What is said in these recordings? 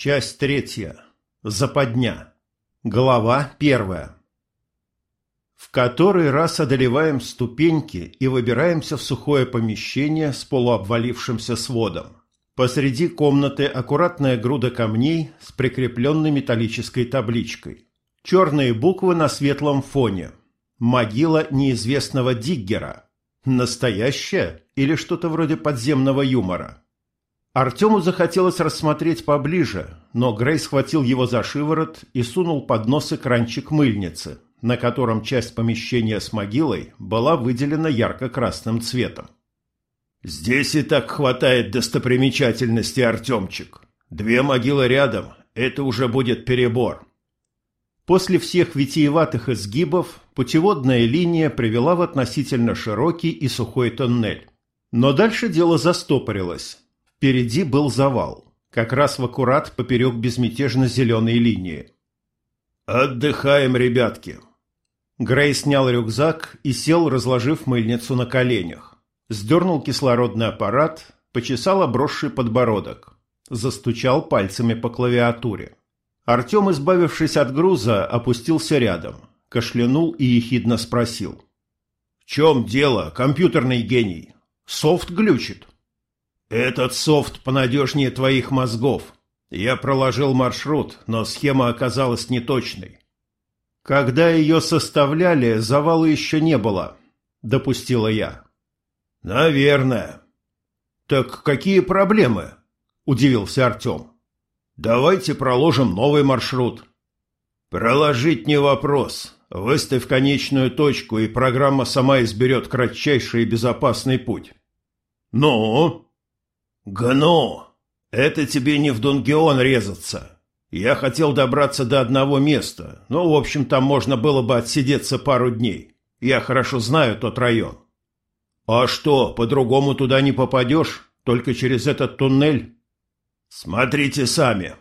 Часть третья. Западня. Глава первая. В который раз одолеваем ступеньки и выбираемся в сухое помещение с полуобвалившимся сводом. Посреди комнаты аккуратная груда камней с прикрепленной металлической табличкой. Черные буквы на светлом фоне. Могила неизвестного Диггера. Настоящая или что-то вроде подземного юмора? Артему захотелось рассмотреть поближе, но Грей схватил его за шиворот и сунул под нос экранчик мыльницы, на котором часть помещения с могилой была выделена ярко-красным цветом. «Здесь и так хватает достопримечательности, Артемчик. Две могилы рядом – это уже будет перебор». После всех витиеватых изгибов путеводная линия привела в относительно широкий и сухой тоннель. Но дальше дело застопорилось. Впереди был завал, как раз в аккурат поперек безмятежно-зеленой линии. «Отдыхаем, ребятки!» Грей снял рюкзак и сел, разложив мыльницу на коленях. Сдернул кислородный аппарат, почесал обросший подбородок. Застучал пальцами по клавиатуре. Артем, избавившись от груза, опустился рядом, кашлянул и ехидно спросил. «В чем дело, компьютерный гений? Софт глючит?» «Этот софт понадежнее твоих мозгов. Я проложил маршрут, но схема оказалась неточной». «Когда ее составляли, завала еще не было», — допустила я. «Наверное». «Так какие проблемы?» — удивился Артем. «Давайте проложим новый маршрут». «Проложить не вопрос. Выставь конечную точку, и программа сама изберет кратчайший и безопасный путь». «Ну?» «Гну! Это тебе не в Дунгион резаться. Я хотел добраться до одного места, но, в общем, там можно было бы отсидеться пару дней. Я хорошо знаю тот район». «А что, по-другому туда не попадешь? Только через этот туннель?» «Смотрите сами».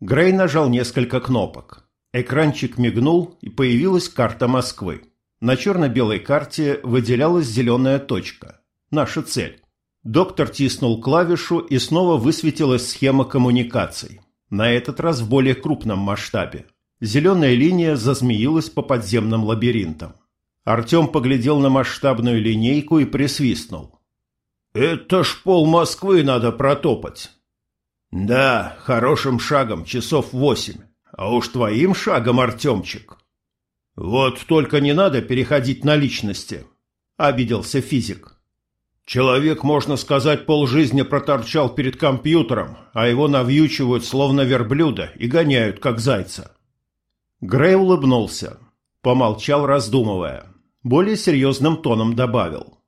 Грей нажал несколько кнопок. Экранчик мигнул, и появилась карта Москвы. На черно-белой карте выделялась зеленая точка. Наша цель. Доктор тиснул клавишу, и снова высветилась схема коммуникаций. На этот раз в более крупном масштабе. Зеленая линия зазмеилась по подземным лабиринтам. Артем поглядел на масштабную линейку и присвистнул. «Это ж пол Москвы надо протопать». «Да, хорошим шагом, часов восемь. А уж твоим шагом, Артемчик». «Вот только не надо переходить на личности», — обиделся физик. Человек, можно сказать, полжизни проторчал перед компьютером, а его навьючивают словно верблюда и гоняют, как зайца. Грей улыбнулся, помолчал, раздумывая. Более серьезным тоном добавил.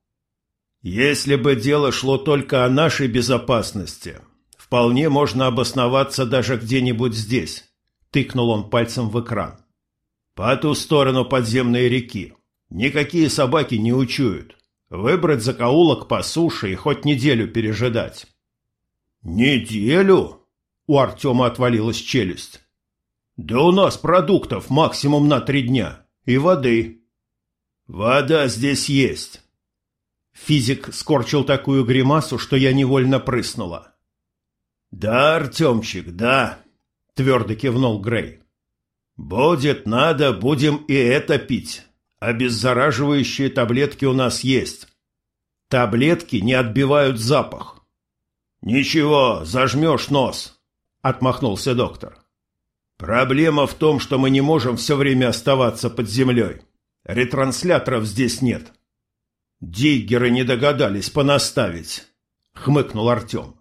«Если бы дело шло только о нашей безопасности, вполне можно обосноваться даже где-нибудь здесь», — тыкнул он пальцем в экран. «По ту сторону подземной реки. Никакие собаки не учуют. Выбрать закоулок по суше и хоть неделю пережидать. «Неделю?» – у Артема отвалилась челюсть. «Да у нас продуктов максимум на три дня. И воды». «Вода здесь есть». Физик скорчил такую гримасу, что я невольно прыснула. «Да, Артемчик, да», – твердо кивнул Грей. «Будет надо, будем и это пить». Обеззараживающие таблетки у нас есть. Таблетки не отбивают запах. Ничего, зажмешь нос, отмахнулся доктор. Проблема в том, что мы не можем все время оставаться под землей. Ретрансляторов здесь нет. Диггеры не догадались понаставить, хмыкнул Артем.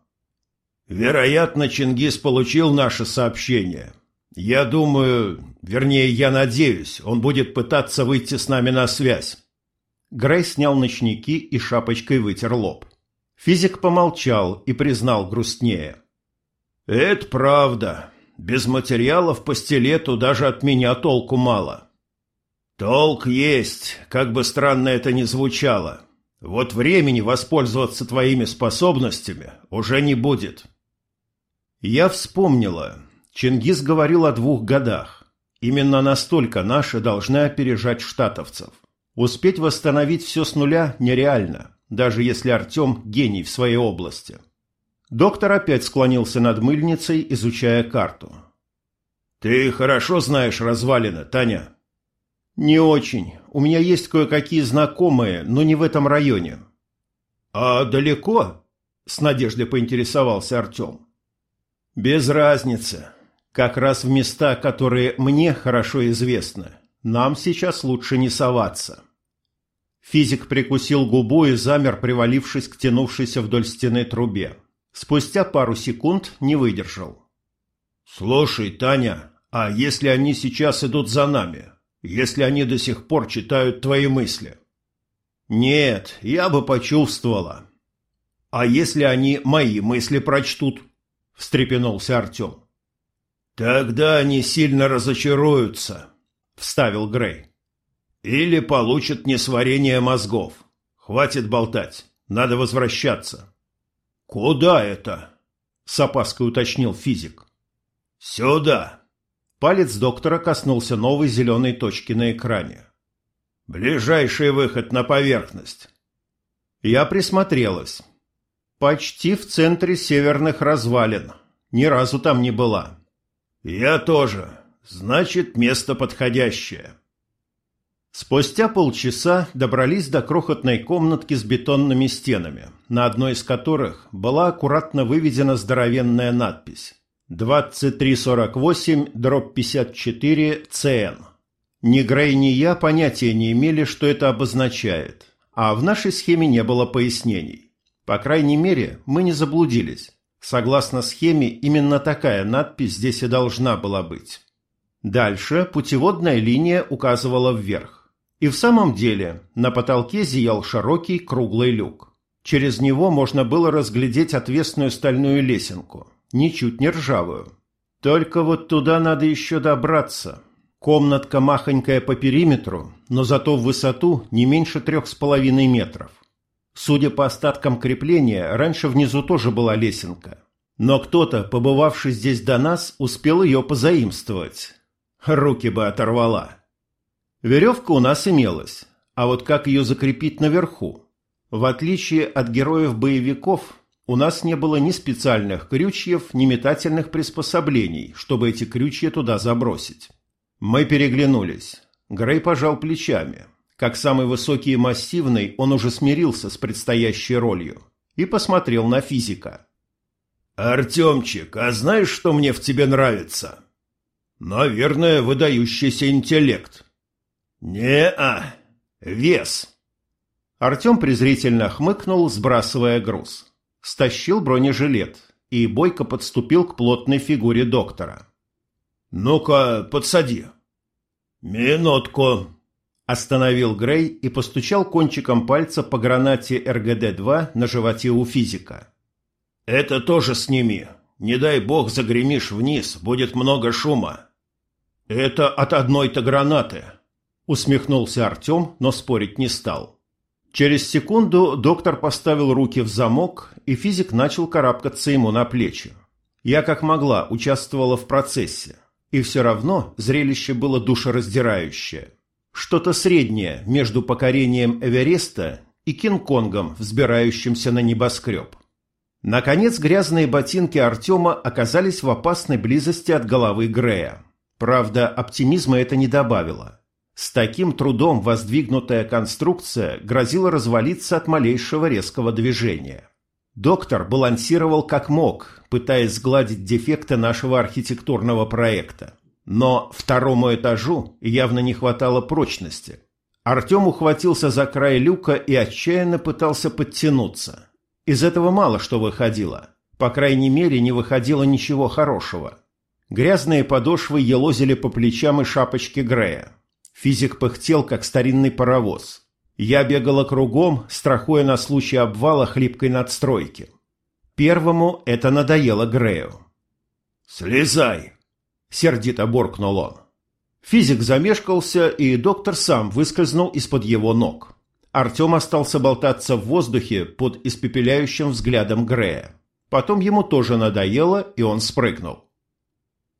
Вероятно, Чингис получил наше сообщение я думаю, вернее, я надеюсь, он будет пытаться выйти с нами на связь. Грей снял ночники и шапочкой вытер лоб. Физик помолчал и признал грустнее. «Это правда. Без материалов по стилету даже от меня толку мало. Толк есть, как бы странно это ни звучало. Вот времени воспользоваться твоими способностями уже не будет». Я вспомнила, Чингис говорил о двух годах. Именно настолько наши должны опережать штатовцев. Успеть восстановить все с нуля нереально, даже если Артем гений в своей области. Доктор опять склонился над мыльницей, изучая карту. «Ты хорошо знаешь развалины, Таня?» «Не очень. У меня есть кое-какие знакомые, но не в этом районе». «А далеко?» – с надеждой поинтересовался Артем. «Без разницы. Как раз в места, которые мне хорошо известны. Нам сейчас лучше не соваться». Физик прикусил губу и замер, привалившись к тянувшейся вдоль стены трубе. Спустя пару секунд не выдержал. «Слушай, Таня, а если они сейчас идут за нами? Если они до сих пор читают твои мысли?» «Нет, я бы почувствовала». «А если они мои мысли прочтут?» – встрепенулся Артем. «Тогда они сильно разочаруются», – вставил Грей. «Или получат несварение мозгов. Хватит болтать, надо возвращаться». «Куда это?» – с опаской уточнил физик. «Сюда!» Палец доктора коснулся новой зеленой точки на экране. «Ближайший выход на поверхность». Я присмотрелась. Почти в центре северных развалин. Ни разу там не была. «Я тоже. Значит, место подходящее». Спустя полчаса добрались до крохотной комнатки с бетонными стенами, на одной из которых была аккуратно выведена здоровенная надпись 2348 дробь 54 ЦН. Ни Грей, ни я понятия не имели, что это обозначает, а в нашей схеме не было пояснений. По крайней мере, мы не заблудились. Согласно схеме, именно такая надпись здесь и должна была быть. Дальше путеводная линия указывала вверх. И в самом деле на потолке зиял широкий круглый люк. Через него можно было разглядеть отвесную стальную лесенку, ничуть не ржавую. Только вот туда надо еще добраться. Комнатка махонькая по периметру, но зато в высоту не меньше трех с половиной метров. Судя по остаткам крепления, раньше внизу тоже была лесенка. Но кто-то, побывавший здесь до нас, успел ее позаимствовать. Руки бы оторвала. Веревка у нас имелась, а вот как ее закрепить наверху? В отличие от героев-боевиков, у нас не было ни специальных крючьев, ни метательных приспособлений, чтобы эти крючья туда забросить. Мы переглянулись. Грей пожал плечами. Как самый высокий и массивный, он уже смирился с предстоящей ролью и посмотрел на физика. «Артемчик, а знаешь, что мне в тебе нравится?» «Наверное, выдающийся интеллект», «Не-а! Вес!» Артем презрительно хмыкнул, сбрасывая груз. Стащил бронежилет и бойко подступил к плотной фигуре доктора. «Ну-ка, подсади!» «Минутку!» Остановил Грей и постучал кончиком пальца по гранате РГД-2 на животе у физика. «Это тоже сними. Не дай бог загремишь вниз, будет много шума». «Это от одной-то гранаты», Усмехнулся Артем, но спорить не стал. Через секунду доктор поставил руки в замок, и физик начал карабкаться ему на плечи. Я как могла участвовала в процессе, и все равно зрелище было душераздирающее. Что-то среднее между покорением Эвереста и Кинг-Конгом, взбирающимся на небоскреб. Наконец грязные ботинки Артема оказались в опасной близости от головы Грея. Правда, оптимизма это не добавило. С таким трудом воздвигнутая конструкция грозила развалиться от малейшего резкого движения. Доктор балансировал как мог, пытаясь сгладить дефекты нашего архитектурного проекта. Но второму этажу явно не хватало прочности. Артем ухватился за край люка и отчаянно пытался подтянуться. Из этого мало что выходило. По крайней мере, не выходило ничего хорошего. Грязные подошвы елозили по плечам и шапочке Грея. Физик пыхтел, как старинный паровоз. Я бегала кругом, страхуя на случай обвала хлипкой надстройки. Первому это надоело Грею. «Слезай!» — сердито боркнул он. Физик замешкался, и доктор сам выскользнул из-под его ног. Артем остался болтаться в воздухе под испепеляющим взглядом Грея. Потом ему тоже надоело, и он спрыгнул.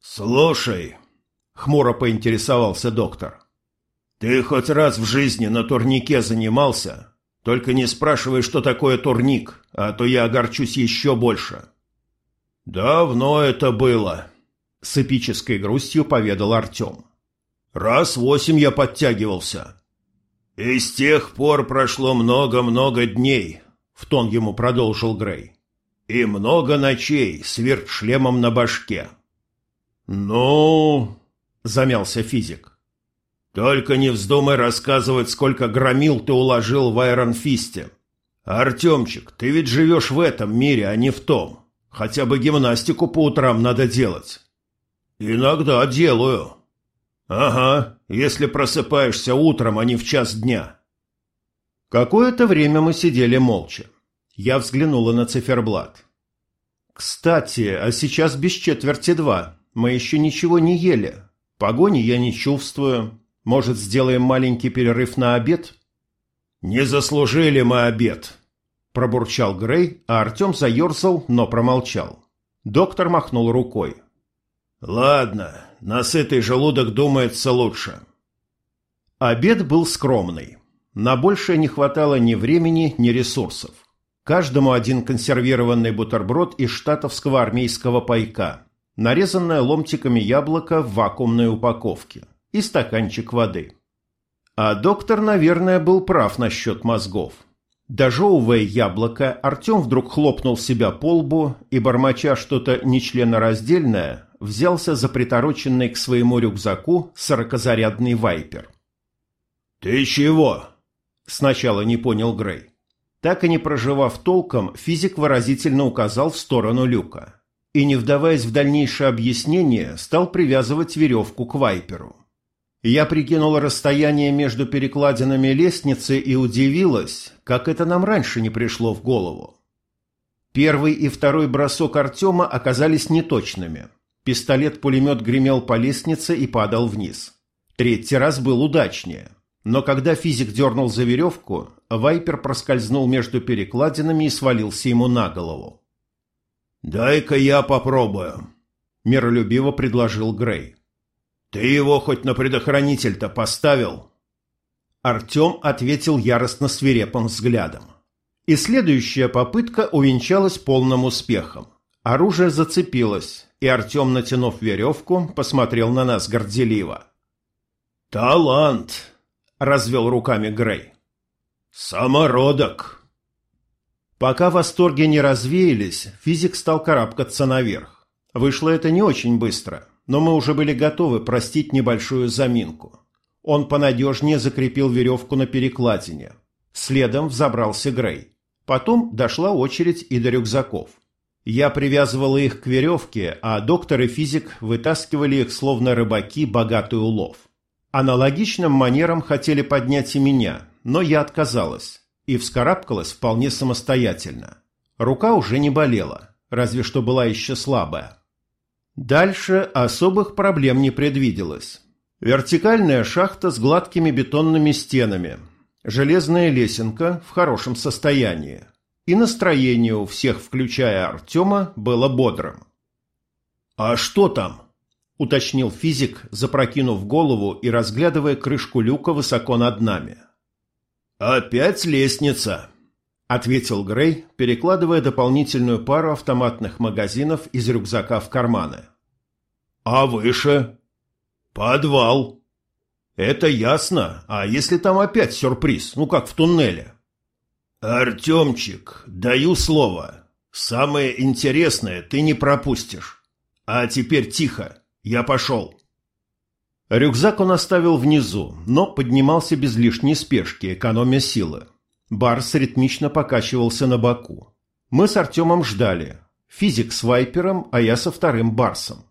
«Слушай», — хмуро поинтересовался доктор, «Ты хоть раз в жизни на турнике занимался? Только не спрашивай, что такое турник, а то я огорчусь еще больше. «Давно это было», — с эпической грустью поведал Артем. «Раз восемь я подтягивался». «И с тех пор прошло много-много дней», — в тон ему продолжил Грей. «И много ночей с вертшлемом на башке». «Ну...» — замялся физик. «Только не вздумай рассказывать, сколько громил ты уложил в Айронфисте. Артемчик, ты ведь живешь в этом мире, а не в том. Хотя бы гимнастику по утрам надо делать». «Иногда делаю». «Ага, если просыпаешься утром, а не в час дня». Какое-то время мы сидели молча. Я взглянула на циферблат. «Кстати, а сейчас без четверти два. Мы еще ничего не ели. Погони я не чувствую. Может, сделаем маленький перерыв на обед?» «Не заслужили мы обед», – пробурчал Грей, а Артем заерзал, но промолчал. Доктор махнул рукой. «Ладно, на сытый желудок думается лучше». Обед был скромный. На большее не хватало ни времени, ни ресурсов. Каждому один консервированный бутерброд из штатовского армейского пайка, нарезанное ломтиками яблоко в вакуумной упаковке и стаканчик воды. А доктор, наверное, был прав насчет мозгов. Дожевывая яблоко, Артем вдруг хлопнул себя по лбу и, бормоча что-то нечленораздельное, взялся за притороченный к своему рюкзаку сорокозарядный вайпер. «Ты чего?» – сначала не понял Грей. Так и не проживав толком, физик выразительно указал в сторону люка. И, не вдаваясь в дальнейшее объяснение, стал привязывать веревку к вайперу. Я прикинула расстояние между перекладинами лестницы и удивилась, как это нам раньше не пришло в голову. Первый и второй бросок Артема оказались неточными. Пистолет-пулемет гремел по лестнице и падал вниз. Третий раз был удачнее. Но когда физик дернул за веревку, Вайпер проскользнул между перекладинами и свалился ему на голову. «Дай-ка я попробую», — миролюбиво предложил Грей. «Ты его хоть на предохранитель-то поставил?» Артем ответил яростно свирепым взглядом. И следующая попытка увенчалась полным успехом. Оружие зацепилось, и Артем, натянув веревку, посмотрел на нас горделиво. «Талант!» — развел руками Грей. «Самородок!» Пока восторги не развеялись, физик стал карабкаться наверх. Вышло это не очень быстро — но мы уже были готовы простить небольшую заминку. Он понадежнее закрепил веревку на перекладине. Следом взобрался Грей. Потом дошла очередь и до рюкзаков. Я привязывала их к веревке, а доктор и физик вытаскивали их, словно рыбаки, богатый улов. Аналогичным манером хотели поднять и меня, но я отказалась и вскарабкалась вполне самостоятельно. Рука уже не болела, разве что была еще слабая. Дальше особых проблем не предвиделось. Вертикальная шахта с гладкими бетонными стенами, железная лесенка в хорошем состоянии. И настроение у всех, включая Артема, было бодрым. «А что там?» – уточнил физик, запрокинув голову и разглядывая крышку люка высоко над нами. «Опять лестница!» — ответил Грей, перекладывая дополнительную пару автоматных магазинов из рюкзака в карманы. «А выше?» «Подвал». «Это ясно. А если там опять сюрприз, ну как в туннеле?» «Артемчик, даю слово. Самое интересное ты не пропустишь. А теперь тихо, я пошел». Рюкзак он оставил внизу, но поднимался без лишней спешки, экономя силы. Барс ритмично покачивался на боку. Мы с Артемом ждали. Физик с Вайпером, а я со вторым Барсом.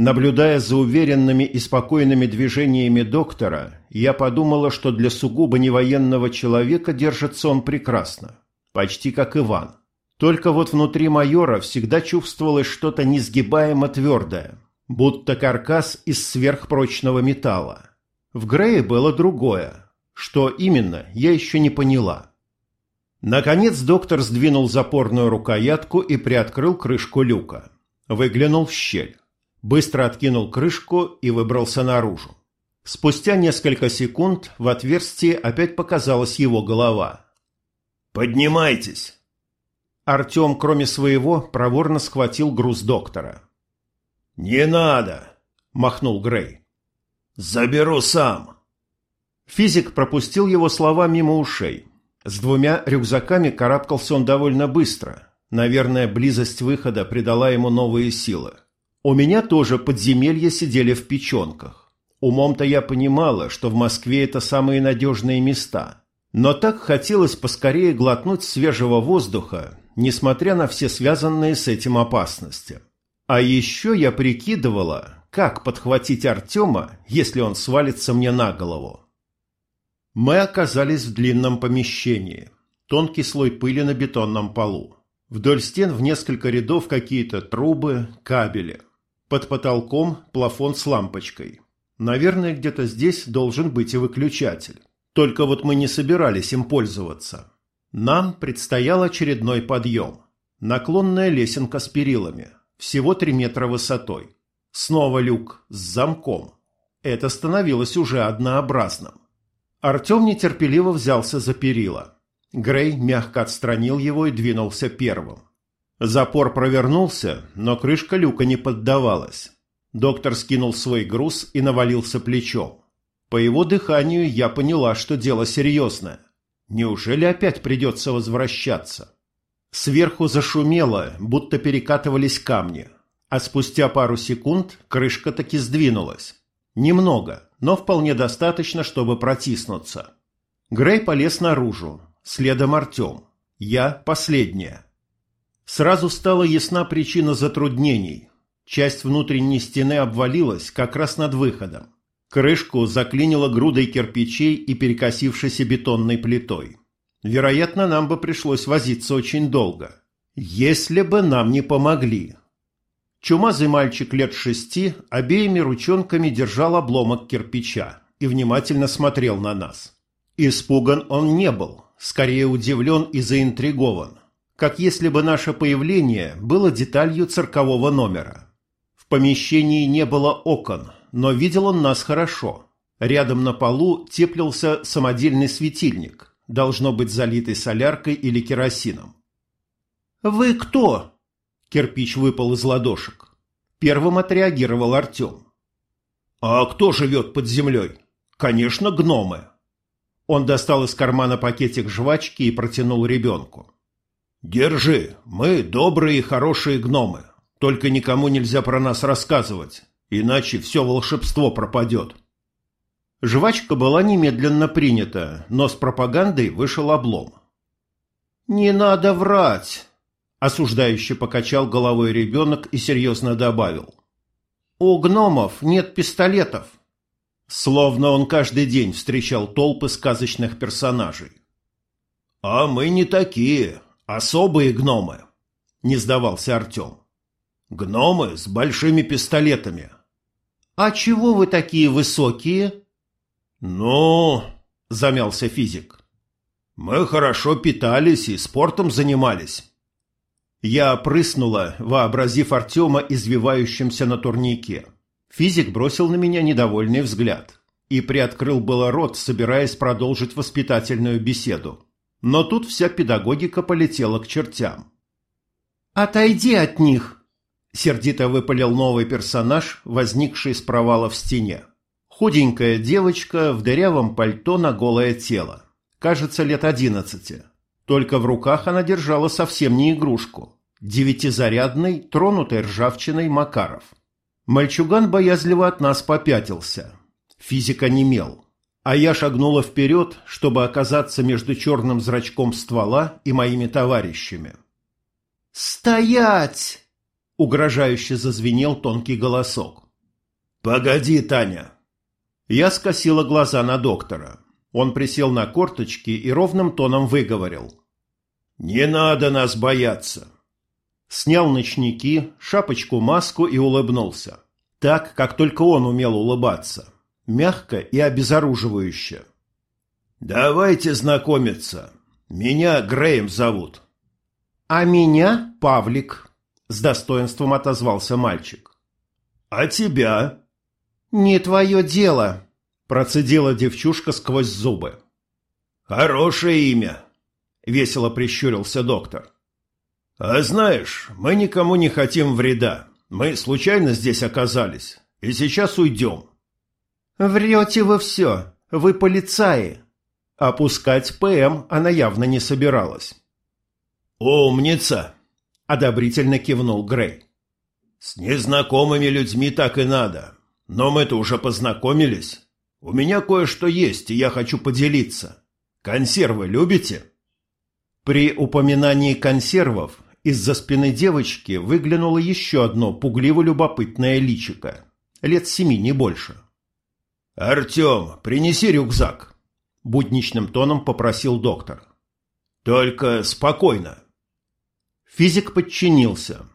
Наблюдая за уверенными и спокойными движениями доктора, я подумала, что для сугубо невоенного человека держится он прекрасно. Почти как Иван. Только вот внутри майора всегда чувствовалось что-то несгибаемо твердое, будто каркас из сверхпрочного металла. В Грее было другое. Что именно, я еще не поняла. Наконец доктор сдвинул запорную рукоятку и приоткрыл крышку люка. Выглянул в щель. Быстро откинул крышку и выбрался наружу. Спустя несколько секунд в отверстии опять показалась его голова. «Поднимайтесь!» Артем, кроме своего, проворно схватил груз доктора. «Не надо!» – махнул Грей. «Заберу сам!» Физик пропустил его слова мимо ушей. С двумя рюкзаками карабкался он довольно быстро. Наверное, близость выхода придала ему новые силы. У меня тоже подземелья сидели в печенках. Умом-то я понимала, что в Москве это самые надежные места. Но так хотелось поскорее глотнуть свежего воздуха, несмотря на все связанные с этим опасности. А еще я прикидывала, как подхватить Артема, если он свалится мне на голову. Мы оказались в длинном помещении. Тонкий слой пыли на бетонном полу. Вдоль стен в несколько рядов какие-то трубы, кабели. Под потолком плафон с лампочкой. Наверное, где-то здесь должен быть и выключатель. Только вот мы не собирались им пользоваться. Нам предстоял очередной подъем. Наклонная лесенка с перилами. Всего три метра высотой. Снова люк с замком. Это становилось уже однообразным. Артем нетерпеливо взялся за перила. Грей мягко отстранил его и двинулся первым. Запор провернулся, но крышка люка не поддавалась. Доктор скинул свой груз и навалился плечом. По его дыханию я поняла, что дело серьезное. Неужели опять придется возвращаться? Сверху зашумело, будто перекатывались камни, а спустя пару секунд крышка таки сдвинулась. Немного, но вполне достаточно, чтобы протиснуться. Грей полез наружу, следом Артем. Я последняя. Сразу стала ясна причина затруднений. Часть внутренней стены обвалилась как раз над выходом. Крышку заклинило грудой кирпичей и перекосившейся бетонной плитой. Вероятно, нам бы пришлось возиться очень долго. Если бы нам не помогли. Чумазый мальчик лет шести обеими ручонками держал обломок кирпича и внимательно смотрел на нас. Испуган он не был, скорее удивлен и заинтригован как если бы наше появление было деталью циркового номера. В помещении не было окон, но видел он нас хорошо. Рядом на полу теплился самодельный светильник, должно быть залитый соляркой или керосином. «Вы кто?» Кирпич выпал из ладошек. Первым отреагировал Артем. «А кто живет под землей?» «Конечно, гномы». Он достал из кармана пакетик жвачки и протянул ребенку. «Держи, мы добрые и хорошие гномы. Только никому нельзя про нас рассказывать, иначе все волшебство пропадет». Жвачка была немедленно принята, но с пропагандой вышел облом. «Не надо врать!» – осуждающе покачал головой ребенок и серьезно добавил. «У гномов нет пистолетов». Словно он каждый день встречал толпы сказочных персонажей. «А мы не такие», «Особые гномы», — не сдавался Артем. «Гномы с большими пистолетами». «А чего вы такие высокие?» «Ну...» — замялся физик. «Мы хорошо питались и спортом занимались». Я прыснула, вообразив Артема извивающимся на турнике. Физик бросил на меня недовольный взгляд и приоткрыл было рот, собираясь продолжить воспитательную беседу. Но тут вся педагогика полетела к чертям. «Отойди от них!» – сердито выпалил новый персонаж, возникший из провала в стене. Худенькая девочка в дырявом пальто на голое тело. Кажется, лет одиннадцати. Только в руках она держала совсем не игрушку. Девятизарядный, тронутый ржавчиной Макаров. Мальчуган боязливо от нас попятился. Физика немел а я шагнула вперед, чтобы оказаться между черным зрачком ствола и моими товарищами. «Стоять!» — угрожающе зазвенел тонкий голосок. «Погоди, Таня!» Я скосила глаза на доктора. Он присел на корточки и ровным тоном выговорил. «Не надо нас бояться!» Снял ночники, шапочку-маску и улыбнулся. Так, как только он умел улыбаться мягко и обезоруживающе. «Давайте знакомиться. Меня Греем зовут». «А меня Павлик», — с достоинством отозвался мальчик. «А тебя?» «Не твое дело», — процедила девчушка сквозь зубы. «Хорошее имя», — весело прищурился доктор. «А знаешь, мы никому не хотим вреда. Мы случайно здесь оказались. И сейчас уйдем». «Врете вы все. Вы полицаи». Опускать ПМ она явно не собиралась. «Умница!» – одобрительно кивнул Грей. «С незнакомыми людьми так и надо. Но мы-то уже познакомились. У меня кое-что есть, и я хочу поделиться. Консервы любите?» При упоминании консервов из-за спины девочки выглянуло еще одно пугливо-любопытное личико. Лет семи, не больше. «Артем, принеси рюкзак!» – будничным тоном попросил доктор. «Только спокойно!» Физик подчинился,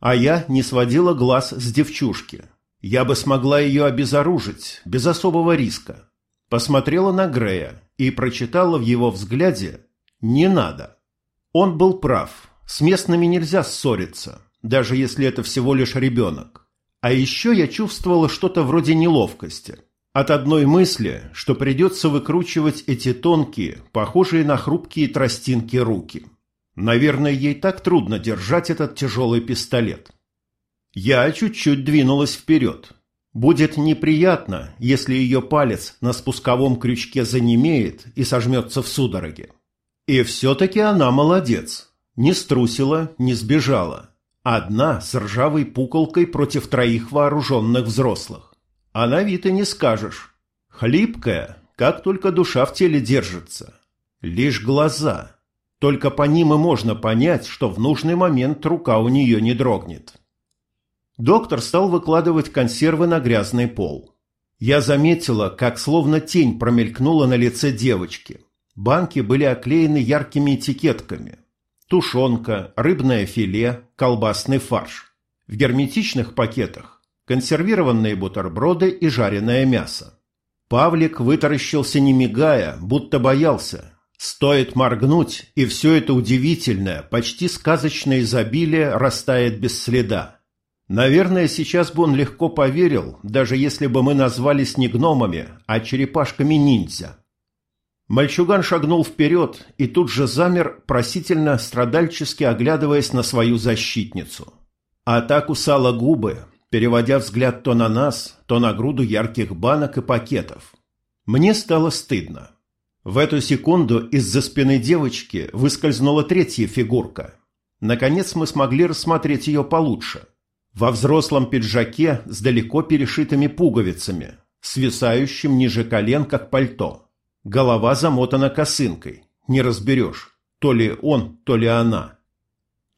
а я не сводила глаз с девчушки. Я бы смогла ее обезоружить, без особого риска. Посмотрела на Грея и прочитала в его взгляде «не надо». Он был прав, с местными нельзя ссориться, даже если это всего лишь ребенок. А еще я чувствовала что-то вроде неловкости – от одной мысли, что придется выкручивать эти тонкие, похожие на хрупкие тростинки руки. Наверное, ей так трудно держать этот тяжелый пистолет. Я чуть-чуть двинулась вперед. Будет неприятно, если ее палец на спусковом крючке занемеет и сожмется в судороге. И все-таки она молодец. Не струсила, не сбежала. Одна с ржавой пуколкой против троих вооруженных взрослых. А на вид и не скажешь. Хлипкая, как только душа в теле держится. Лишь глаза. Только по ним и можно понять, что в нужный момент рука у нее не дрогнет. Доктор стал выкладывать консервы на грязный пол. Я заметила, как словно тень промелькнула на лице девочки. Банки были оклеены яркими этикетками. Тушенка, рыбное филе, колбасный фарш. В герметичных пакетах консервированные бутерброды и жареное мясо. Павлик вытаращился не мигая, будто боялся. Стоит моргнуть, и все это удивительное, почти сказочное изобилие растает без следа. Наверное, сейчас бы он легко поверил, даже если бы мы назвались не гномами, а черепашками-ниндзя. Мальчуган шагнул вперед и тут же замер, просительно, страдальчески оглядываясь на свою защитницу. А та кусала губы, переводя взгляд то на нас, то на груду ярких банок и пакетов. Мне стало стыдно. В эту секунду из-за спины девочки выскользнула третья фигурка. Наконец мы смогли рассмотреть ее получше. Во взрослом пиджаке с далеко перешитыми пуговицами, свисающим ниже колен, как пальто. Голова замотана косынкой. Не разберешь, то ли он, то ли она.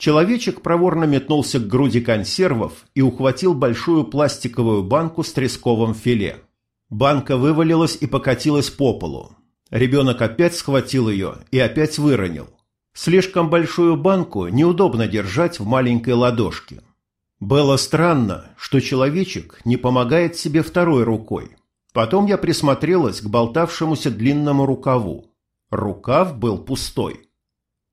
Человечек проворно метнулся к груди консервов и ухватил большую пластиковую банку с тресковым филе. Банка вывалилась и покатилась по полу. Ребенок опять схватил ее и опять выронил. Слишком большую банку неудобно держать в маленькой ладошке. Было странно, что человечек не помогает себе второй рукой. Потом я присмотрелась к болтавшемуся длинному рукаву. Рукав был пустой.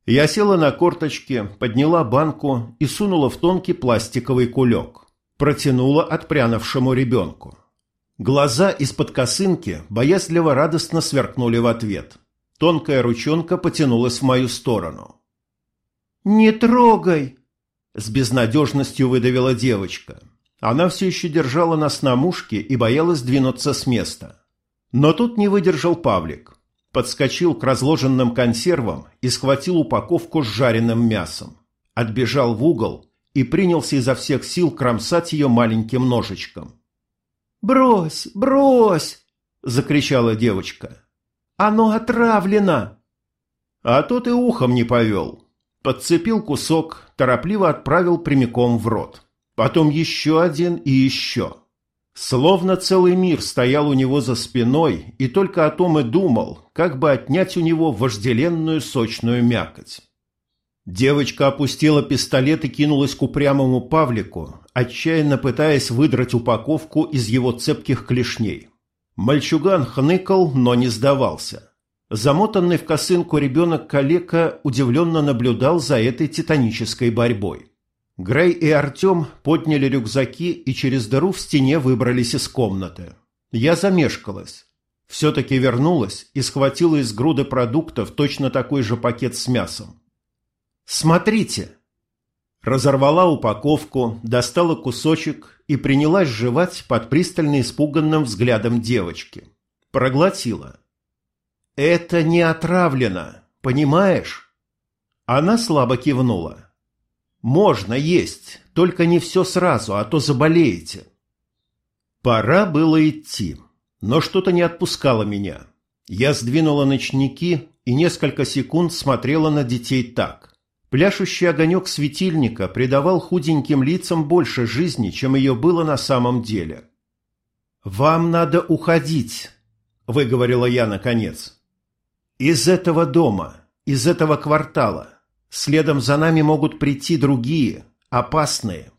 Я села на корточки, подняла банку и сунула в тонкий пластиковый кулек. Протянула отпрянувшему ребенку. Глаза из-под косынки боязливо радостно сверкнули в ответ. Тонкая ручонка потянулась в мою сторону. «Не трогай!» С безнадежностью выдавила девочка. Она все еще держала нас на мушке и боялась двинуться с места. Но тут не выдержал Павлик подскочил к разложенным консервам и схватил упаковку с жареным мясом. Отбежал в угол и принялся изо всех сил кромсать ее маленьким ножичком. «Брось, брось!» – закричала девочка. «Оно отравлено!» А тот и ухом не повел. Подцепил кусок, торопливо отправил прямиком в рот. Потом еще один и еще. Словно целый мир стоял у него за спиной и только о том и думал, как бы отнять у него вожделенную сочную мякоть. Девочка опустила пистолет и кинулась к упрямому Павлику, отчаянно пытаясь выдрать упаковку из его цепких клешней. Мальчуган хныкал, но не сдавался. Замотанный в косынку ребенок-калека удивленно наблюдал за этой титанической борьбой. Грей и Артем подняли рюкзаки и через дыру в стене выбрались из комнаты. Я замешкалась. Все-таки вернулась и схватила из груды продуктов точно такой же пакет с мясом. «Смотрите!» Разорвала упаковку, достала кусочек и принялась жевать под пристально испуганным взглядом девочки. Проглотила. «Это не отравлено, понимаешь?» Она слабо кивнула. «Можно есть, только не все сразу, а то заболеете». Пора было идти, но что-то не отпускало меня. Я сдвинула ночники и несколько секунд смотрела на детей так. Пляшущий огонек светильника придавал худеньким лицам больше жизни, чем ее было на самом деле. «Вам надо уходить», — выговорила я наконец. «Из этого дома, из этого квартала. Следом за нами могут прийти другие, опасные».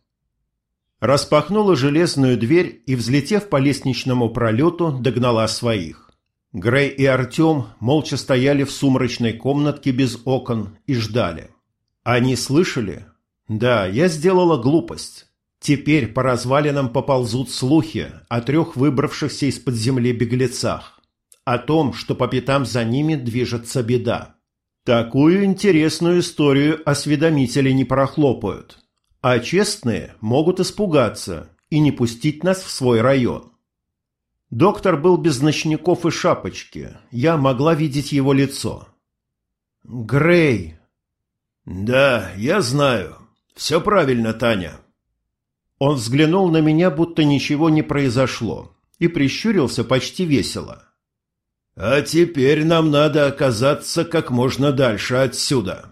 Распахнула железную дверь и, взлетев по лестничному пролету, догнала своих. Грей и Артем молча стояли в сумрачной комнатке без окон и ждали. Они слышали? Да, я сделала глупость. Теперь по развалинам поползут слухи о трех выбравшихся из-под земли беглецах. О том, что по пятам за ними движется беда. Такую интересную историю осведомители не прохлопают. А честные могут испугаться и не пустить нас в свой район. Доктор был без ночников и шапочки. Я могла видеть его лицо. «Грей!» «Да, я знаю. Все правильно, Таня». Он взглянул на меня, будто ничего не произошло, и прищурился почти весело. «А теперь нам надо оказаться как можно дальше отсюда».